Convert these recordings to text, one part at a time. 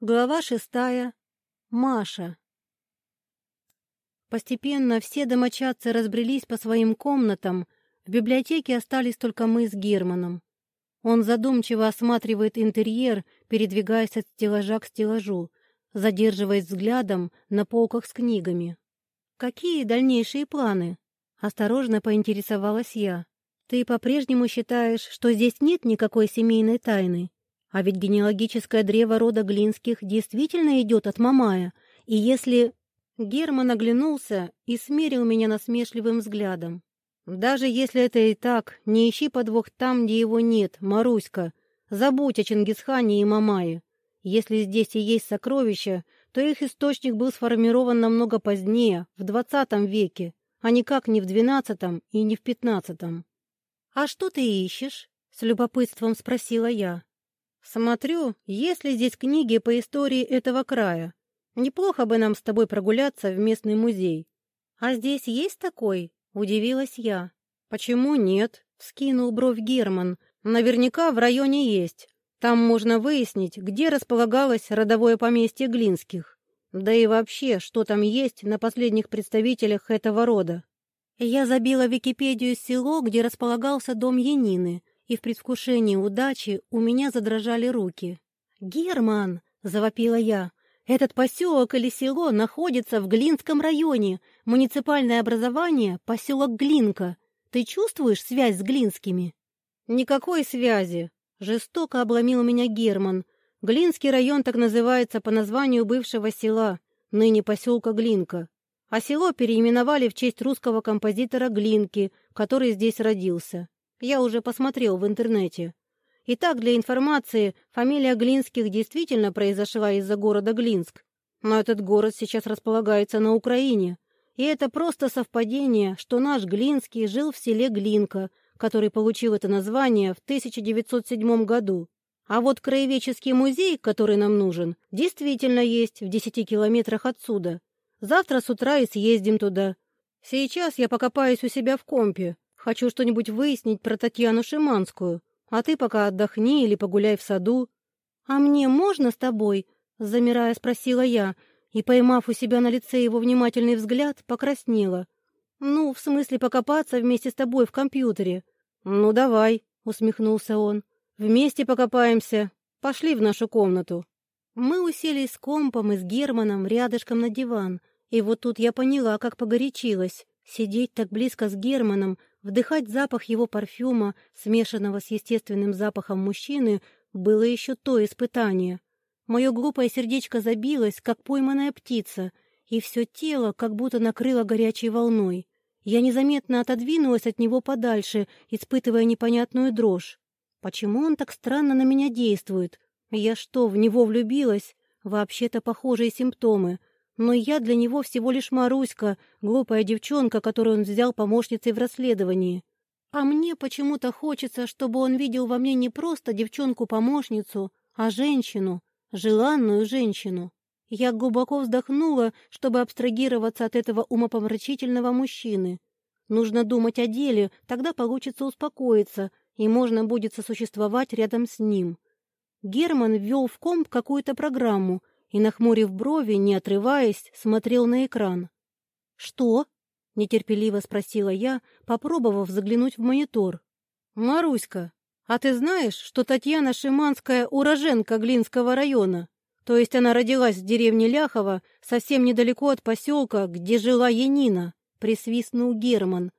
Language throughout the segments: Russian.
Глава шестая. Маша. Постепенно все домочадцы разбрелись по своим комнатам, в библиотеке остались только мы с Германом. Он задумчиво осматривает интерьер, передвигаясь от стеллажа к стеллажу, задерживаясь взглядом на полках с книгами. «Какие дальнейшие планы?» — осторожно поинтересовалась я. «Ты по-прежнему считаешь, что здесь нет никакой семейной тайны?» А ведь генеалогическое древо рода Глинских действительно идет от Мамая, и если... Герман оглянулся и смерил меня насмешливым взглядом. «Даже если это и так, не ищи подвох там, где его нет, Маруська. Забудь о Чингисхане и Мамае. Если здесь и есть сокровища, то их источник был сформирован намного позднее, в двадцатом веке, а никак не в двенадцатом и не в пятнадцатом». «А что ты ищешь?» — с любопытством спросила я. Смотрю, есть ли здесь книги по истории этого края. Неплохо бы нам с тобой прогуляться в местный музей. А здесь есть такой? Удивилась я. Почему нет? Вскинул бровь Герман. Наверняка в районе есть. Там можно выяснить, где располагалось родовое поместье Глинских. Да и вообще, что там есть на последних представителях этого рода. Я забила в Википедию село, где располагался дом Янины, и в предвкушении удачи у меня задрожали руки. «Герман!» — завопила я. «Этот поселок или село находится в Глинском районе, муниципальное образование — поселок Глинка. Ты чувствуешь связь с Глинскими?» «Никакой связи!» — жестоко обломил меня Герман. «Глинский район так называется по названию бывшего села, ныне поселка Глинка. А село переименовали в честь русского композитора Глинки, который здесь родился. Я уже посмотрел в интернете. Итак, для информации, фамилия Глинских действительно произошла из-за города Глинск. Но этот город сейчас располагается на Украине. И это просто совпадение, что наш Глинский жил в селе Глинка, который получил это название в 1907 году. А вот краеведческий музей, который нам нужен, действительно есть в 10 километрах отсюда. Завтра с утра и съездим туда. Сейчас я покопаюсь у себя в компе, Хочу что-нибудь выяснить про Татьяну Шиманскую, а ты пока отдохни или погуляй в саду». «А мне можно с тобой?» — замирая спросила я, и, поймав у себя на лице его внимательный взгляд, покраснела. «Ну, в смысле покопаться вместе с тобой в компьютере». «Ну, давай», — усмехнулся он. «Вместе покопаемся. Пошли в нашу комнату». Мы уселись с компом и с Германом рядышком на диван, и вот тут я поняла, как погорячилась. Сидеть так близко с Германом, Вдыхать запах его парфюма, смешанного с естественным запахом мужчины, было еще то испытание. Мое глупое сердечко забилось, как пойманная птица, и все тело как будто накрыло горячей волной. Я незаметно отодвинулась от него подальше, испытывая непонятную дрожь. Почему он так странно на меня действует? Я что, в него влюбилась? Вообще-то похожие симптомы. Но я для него всего лишь Маруська, глупая девчонка, которую он взял помощницей в расследовании. А мне почему-то хочется, чтобы он видел во мне не просто девчонку-помощницу, а женщину, желанную женщину. Я глубоко вздохнула, чтобы абстрагироваться от этого умопомрачительного мужчины. Нужно думать о деле, тогда получится успокоиться, и можно будет сосуществовать рядом с ним. Герман ввел в комп какую-то программу, и, нахмурив брови, не отрываясь, смотрел на экран. «Что?» — нетерпеливо спросила я, попробовав заглянуть в монитор. «Маруська, а ты знаешь, что Татьяна Шиманская уроженка Глинского района? То есть она родилась в деревне Ляхова, совсем недалеко от поселка, где жила Янина?» — присвистнул Герман.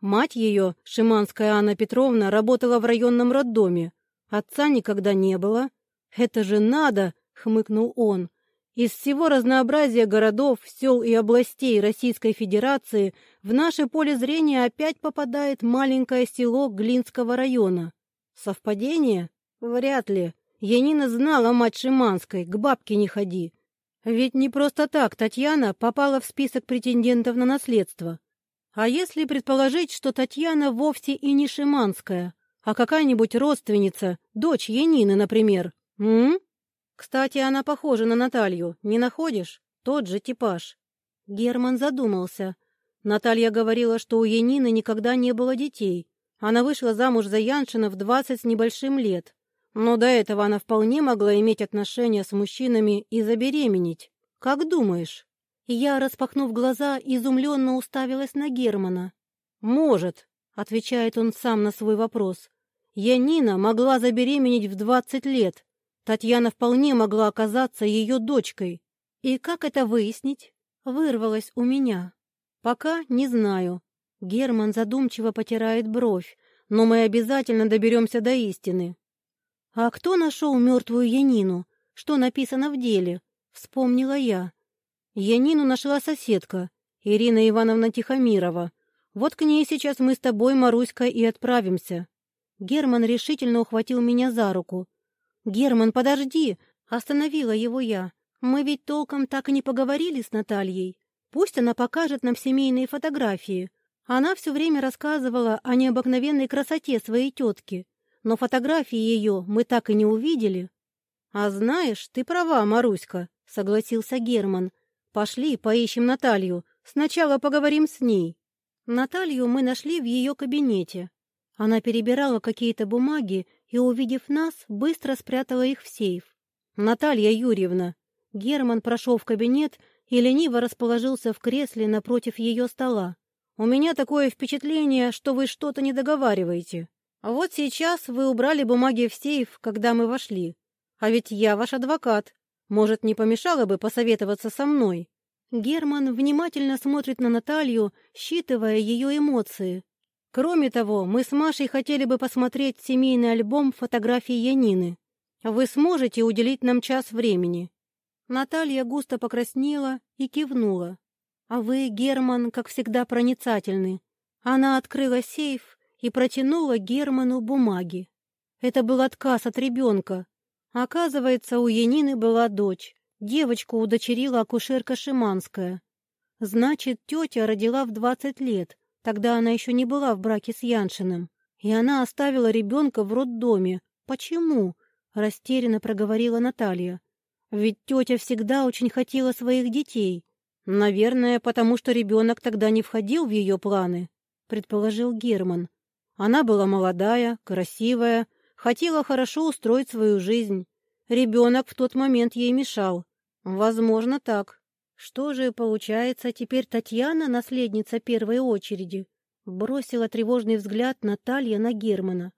Мать ее, Шиманская Анна Петровна, работала в районном роддоме. Отца никогда не было. «Это же надо!» — хмыкнул он. Из всего разнообразия городов, сел и областей Российской Федерации в наше поле зрения опять попадает маленькое село Глинского района. Совпадение? Вряд ли. Янина знала мать Шиманской, к бабке не ходи. Ведь не просто так Татьяна попала в список претендентов на наследство. А если предположить, что Татьяна вовсе и не Шиманская, а какая-нибудь родственница, дочь Янины, например? М? Кстати, она похожа на Наталью, не находишь? Тот же типаж. Герман задумался. Наталья говорила, что у Янины никогда не было детей. Она вышла замуж за Яншина в двадцать с небольшим лет. Но до этого она вполне могла иметь отношения с мужчинами и забеременеть. Как думаешь?» Я, распахнув глаза, изумленно уставилась на Германа. «Может», — отвечает он сам на свой вопрос. «Янина могла забеременеть в двадцать лет. Татьяна вполне могла оказаться ее дочкой. И как это выяснить?» Вырвалось у меня. «Пока не знаю». Герман задумчиво потирает бровь, но мы обязательно доберемся до истины. «А кто нашел мертвую Янину? Что написано в деле?» — вспомнила я. Янину нашла соседка, Ирина Ивановна Тихомирова. Вот к ней сейчас мы с тобой, Маруська, и отправимся. Герман решительно ухватил меня за руку. «Герман, подожди!» — остановила его я. «Мы ведь толком так и не поговорили с Натальей. Пусть она покажет нам семейные фотографии. Она все время рассказывала о необыкновенной красоте своей тетки, но фотографии ее мы так и не увидели». «А знаешь, ты права, Маруська», — согласился Герман. «Пошли, поищем Наталью. Сначала поговорим с ней». Наталью мы нашли в ее кабинете. Она перебирала какие-то бумаги и, увидев нас, быстро спрятала их в сейф. «Наталья Юрьевна». Герман прошел в кабинет и лениво расположился в кресле напротив ее стола. «У меня такое впечатление, что вы что-то не договариваете. Вот сейчас вы убрали бумаги в сейф, когда мы вошли. А ведь я ваш адвокат. Может, не помешало бы посоветоваться со мной?» Герман внимательно смотрит на Наталью, считывая ее эмоции. Кроме того, мы с Машей хотели бы посмотреть семейный альбом фотографий Янины. Вы сможете уделить нам час времени?» Наталья густо покраснела и кивнула. «А вы, Герман, как всегда проницательны». Она открыла сейф и протянула Герману бумаги. Это был отказ от ребенка. Оказывается, у Янины была дочь. Девочку удочерила акушерка Шиманская. Значит, тетя родила в двадцать лет. Тогда она еще не была в браке с Яншиным. И она оставила ребенка в роддоме. Почему? Растерянно проговорила Наталья. Ведь тетя всегда очень хотела своих детей. Наверное, потому что ребенок тогда не входил в ее планы, предположил Герман. Она была молодая, красивая, хотела хорошо устроить свою жизнь. Ребенок в тот момент ей мешал. Возможно, так. Что же, получается, теперь Татьяна наследница первой очереди? Бросила тревожный взгляд Наталья на Германа.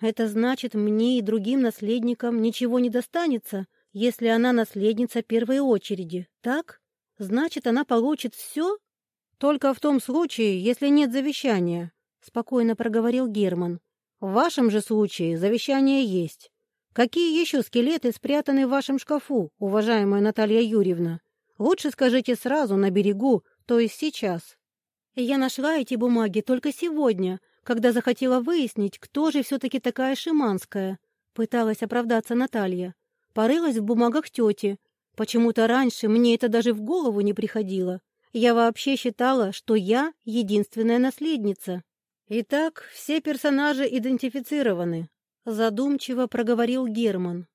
Это значит, мне и другим наследникам ничего не достанется, если она наследница первой очереди, так? Значит, она получит все? Только в том случае, если нет завещания, спокойно проговорил Герман. В вашем же случае завещание есть. Какие еще скелеты спрятаны в вашем шкафу, уважаемая Наталья Юрьевна? Лучше скажите сразу, на берегу, то есть сейчас. Я нашла эти бумаги только сегодня, когда захотела выяснить, кто же все-таки такая Шиманская. Пыталась оправдаться Наталья. Порылась в бумагах тети. Почему-то раньше мне это даже в голову не приходило. Я вообще считала, что я единственная наследница. Итак, все персонажи идентифицированы, Задумчиво проговорил Герман.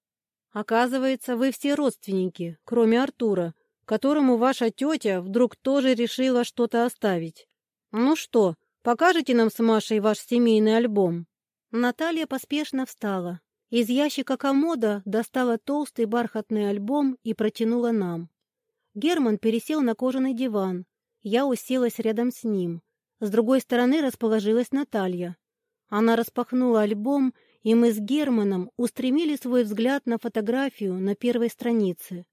«Оказывается, вы все родственники, кроме Артура, которому ваша тетя вдруг тоже решила что-то оставить. Ну что, покажете нам с Машей ваш семейный альбом?» Наталья поспешно встала. Из ящика комода достала толстый бархатный альбом и протянула нам. Герман пересел на кожаный диван. Я уселась рядом с ним. С другой стороны расположилась Наталья. Она распахнула альбом и мы с Германом устремили свой взгляд на фотографию на первой странице.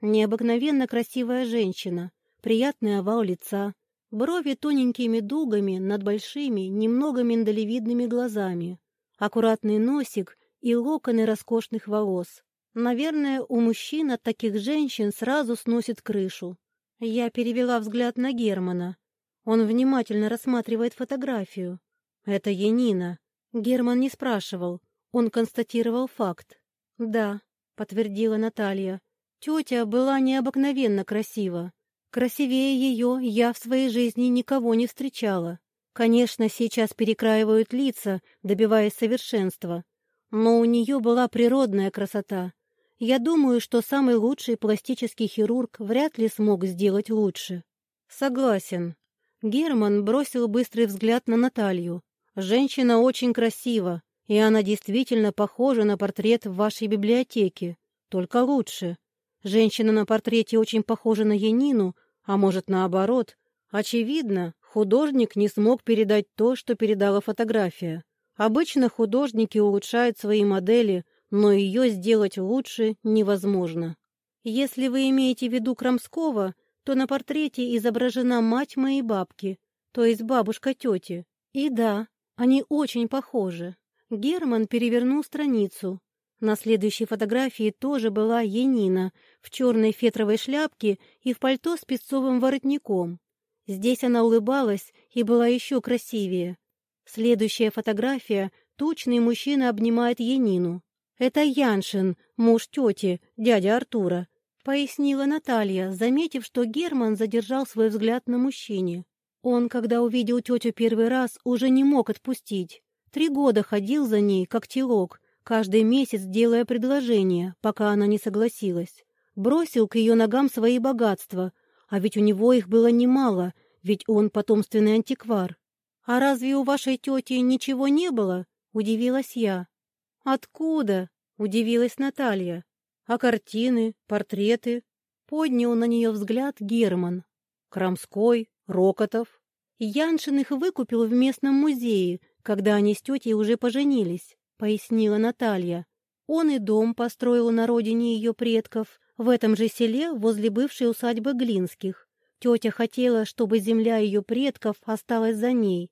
Необыкновенно красивая женщина, приятный овал лица, брови тоненькими дугами над большими, немного миндалевидными глазами, аккуратный носик и локоны роскошных волос. Наверное, у мужчин от таких женщин сразу сносит крышу. Я перевела взгляд на Германа. Он внимательно рассматривает фотографию. Это Янина. Герман не спрашивал, он констатировал факт. «Да», — подтвердила Наталья, — «тетя была необыкновенно красива. Красивее ее я в своей жизни никого не встречала. Конечно, сейчас перекраивают лица, добиваясь совершенства, но у нее была природная красота. Я думаю, что самый лучший пластический хирург вряд ли смог сделать лучше». «Согласен». Герман бросил быстрый взгляд на Наталью. Женщина очень красива, И она действительно похожа на портрет в вашей библиотеке, только лучше. Женщина на портрете очень похожа на Янину, а может, наоборот. Очевидно, художник не смог передать то, что передала фотография. Обычно художники улучшают свои модели, но ее сделать лучше невозможно. Если вы имеете в виду Крамского, то на портрете изображена мать моей бабки, то есть бабушка тети. И да, они очень похожи. Герман перевернул страницу. На следующей фотографии тоже была Енина в черной фетровой шляпке и в пальто с песцовым воротником. Здесь она улыбалась и была еще красивее. Следующая фотография — тучный мужчина обнимает Енину. «Это Яншин, муж тети, дядя Артура», — пояснила Наталья, заметив, что Герман задержал свой взгляд на мужчине. Он, когда увидел тетю первый раз, уже не мог отпустить. Три года ходил за ней, как телок, каждый месяц делая предложение, пока она не согласилась. Бросил к ее ногам свои богатства, а ведь у него их было немало, ведь он потомственный антиквар. «А разве у вашей тети ничего не было?» — удивилась я. «Откуда?» — удивилась Наталья. «А картины, портреты?» Поднял на нее взгляд Герман. Крамской, Рокотов. Яншин их выкупил в местном музее, когда они с тетей уже поженились, пояснила Наталья. Он и дом построил на родине ее предков, в этом же селе возле бывшей усадьбы Глинских. Тетя хотела, чтобы земля ее предков осталась за ней.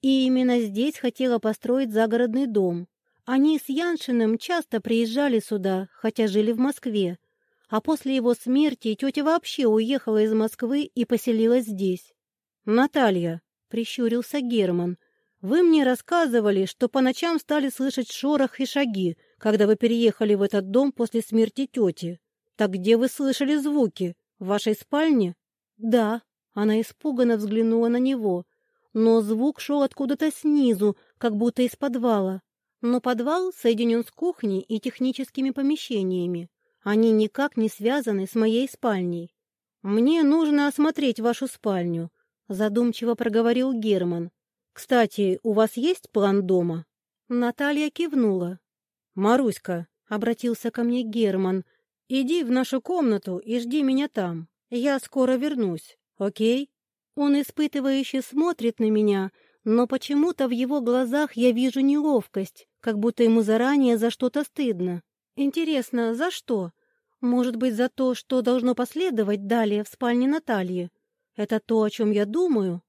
И именно здесь хотела построить загородный дом. Они с Яншиным часто приезжали сюда, хотя жили в Москве. А после его смерти тетя вообще уехала из Москвы и поселилась здесь. «Наталья», — прищурился Герман, — «вы мне рассказывали, что по ночам стали слышать шорох и шаги, когда вы переехали в этот дом после смерти тети. Так где вы слышали звуки? В вашей спальне?» «Да», — она испуганно взглянула на него, но звук шел откуда-то снизу, как будто из подвала. Но подвал соединен с кухней и техническими помещениями. Они никак не связаны с моей спальней. Мне нужно осмотреть вашу спальню, задумчиво проговорил Герман. Кстати, у вас есть план дома? Наталья кивнула. Маруська, обратился ко мне Герман, иди в нашу комнату и жди меня там. Я скоро вернусь, окей? Он испытывающе смотрит на меня, но почему-то в его глазах я вижу неловкость, как будто ему заранее за что-то стыдно. Интересно, за что? Может быть, за то, что должно последовать далее в спальне Натальи? Это то, о чем я думаю?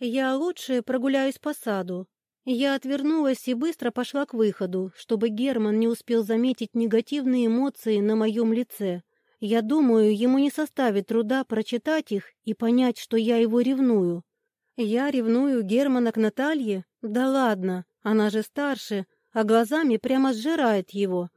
Я лучше прогуляюсь по саду. Я отвернулась и быстро пошла к выходу, чтобы Герман не успел заметить негативные эмоции на моем лице. Я думаю, ему не составит труда прочитать их и понять, что я его ревную. Я ревную Германа к Наталье? Да ладно, она же старше, а глазами прямо сжирает его.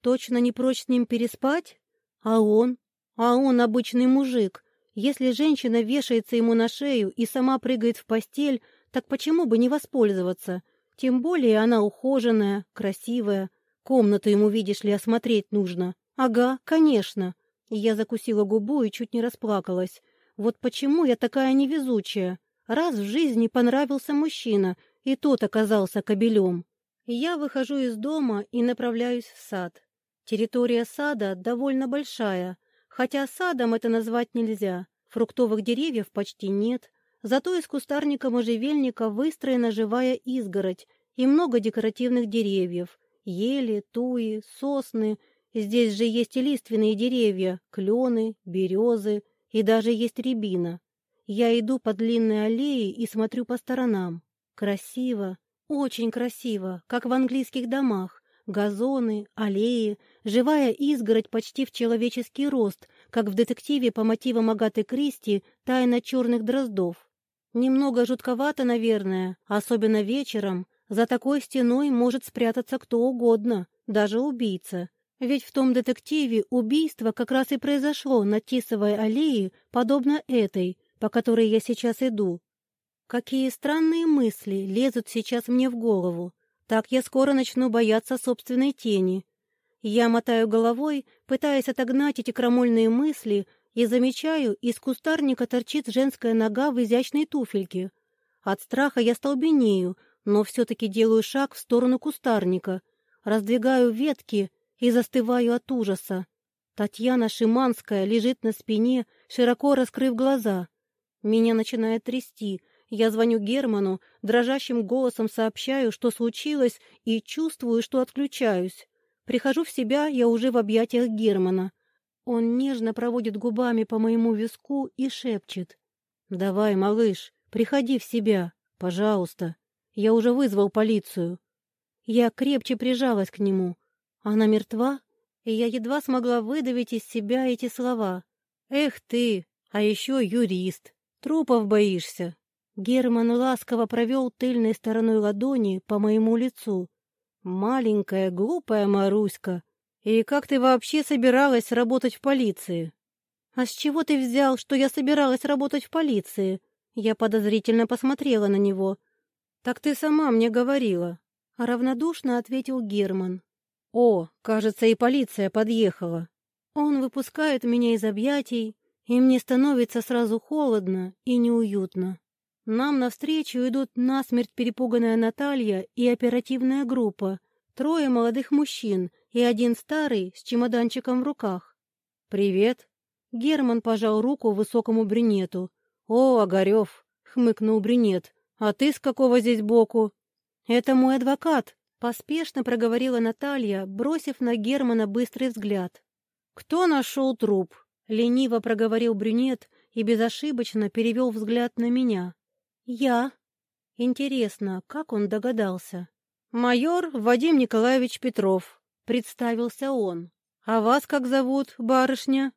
Точно не прочь с ним переспать? А он? А он обычный мужик, если женщина вешается ему на шею и сама прыгает в постель, так почему бы не воспользоваться? Тем более она ухоженная, красивая. Комнату ему, видишь ли, осмотреть нужно. Ага, конечно. Я закусила губу и чуть не расплакалась. Вот почему я такая невезучая. Раз в жизни понравился мужчина, и тот оказался кобелем. Я выхожу из дома и направляюсь в сад. Территория сада довольно большая, Хотя садом это назвать нельзя, фруктовых деревьев почти нет, зато из кустарника можжевельника выстроена живая изгородь и много декоративных деревьев, ели, туи, сосны, здесь же есть и лиственные деревья, клены, березы и даже есть рябина. Я иду по длинной аллее и смотрю по сторонам. Красиво, очень красиво, как в английских домах, газоны, аллеи, живая изгородь почти в человеческий рост, как в детективе по мотивам Агаты Кристи «Тайна черных дроздов». Немного жутковато, наверное, особенно вечером. За такой стеной может спрятаться кто угодно, даже убийца. Ведь в том детективе убийство как раз и произошло на Тисовой аллее, подобно этой, по которой я сейчас иду. Какие странные мысли лезут сейчас мне в голову. Так я скоро начну бояться собственной тени. Я мотаю головой, пытаясь отогнать эти крамольные мысли, и замечаю, из кустарника торчит женская нога в изящной туфельке. От страха я столбенею, но все-таки делаю шаг в сторону кустарника, раздвигаю ветки и застываю от ужаса. Татьяна Шиманская лежит на спине, широко раскрыв глаза. Меня начинает трясти. Я звоню Герману, дрожащим голосом сообщаю, что случилось, и чувствую, что отключаюсь. Прихожу в себя, я уже в объятиях Германа. Он нежно проводит губами по моему виску и шепчет. «Давай, малыш, приходи в себя, пожалуйста. Я уже вызвал полицию». Я крепче прижалась к нему. Она мертва? И я едва смогла выдавить из себя эти слова. «Эх ты, а еще юрист. Трупов боишься». Герман ласково провел тыльной стороной ладони по моему лицу. «Маленькая, глупая Маруська. И как ты вообще собиралась работать в полиции?» «А с чего ты взял, что я собиралась работать в полиции?» Я подозрительно посмотрела на него. «Так ты сама мне говорила», — равнодушно ответил Герман. «О, кажется, и полиция подъехала». Он выпускает меня из объятий, и мне становится сразу холодно и неуютно. Нам навстречу идут насмерть перепуганная Наталья и оперативная группа, трое молодых мужчин и один старый с чемоданчиком в руках. «Привет!» Герман пожал руку высокому брюнету. «О, Огарев!» — хмыкнул брюнет. «А ты с какого здесь боку?» «Это мой адвокат», — поспешно проговорила Наталья, бросив на Германа быстрый взгляд. «Кто нашел труп?» — лениво проговорил брюнет и безошибочно перевел взгляд на меня. «Я». Интересно, как он догадался? «Майор Вадим Николаевич Петров», — представился он. «А вас как зовут, барышня?»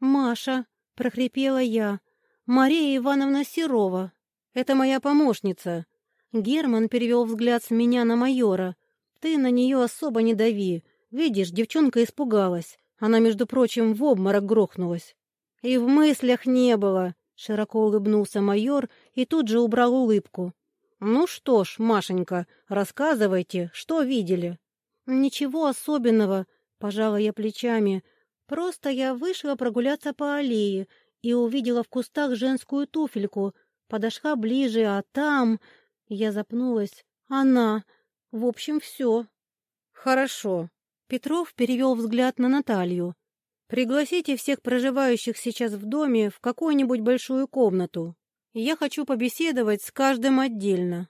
«Маша», — прохрипела я. «Мария Ивановна Серова. Это моя помощница». Герман перевел взгляд с меня на майора. «Ты на нее особо не дави. Видишь, девчонка испугалась. Она, между прочим, в обморок грохнулась». «И в мыслях не было», — широко улыбнулся майор и тут же убрал улыбку. «Ну что ж, Машенька, рассказывайте, что видели?» «Ничего особенного», — пожала я плечами. «Просто я вышла прогуляться по аллее и увидела в кустах женскую туфельку. Подошла ближе, а там...» Я запнулась. «Она. В общем, все». «Хорошо». Петров перевел взгляд на Наталью. «Пригласите всех проживающих сейчас в доме в какую-нибудь большую комнату. Я хочу побеседовать с каждым отдельно».